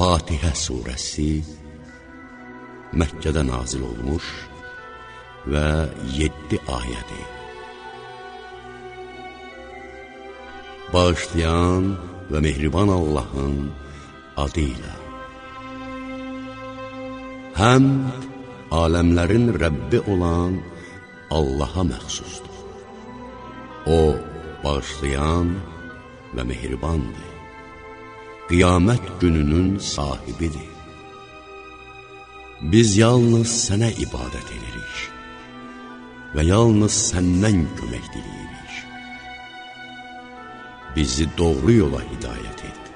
Fatihə surəsi Məkkədə nazil olmuş və 7 ayədir. Bağışlayan və mehriban Allahın adı ilə. Həmd aləmlərin Rəbbi olan Allaha məxsusdur. O, bağışlayan və mehribandır. Qiyamət gününün sahibidir. Biz yalnız sənə ibadət edirik və yalnız səndən kömək diləyirik. Bizi doğru yola hidayət et.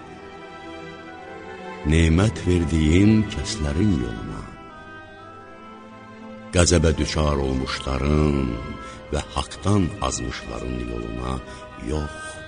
Nemət verdiyin kəslərin yoluna, qəzəbə düşar olmuşların və haqdan azmışların yoluna yox.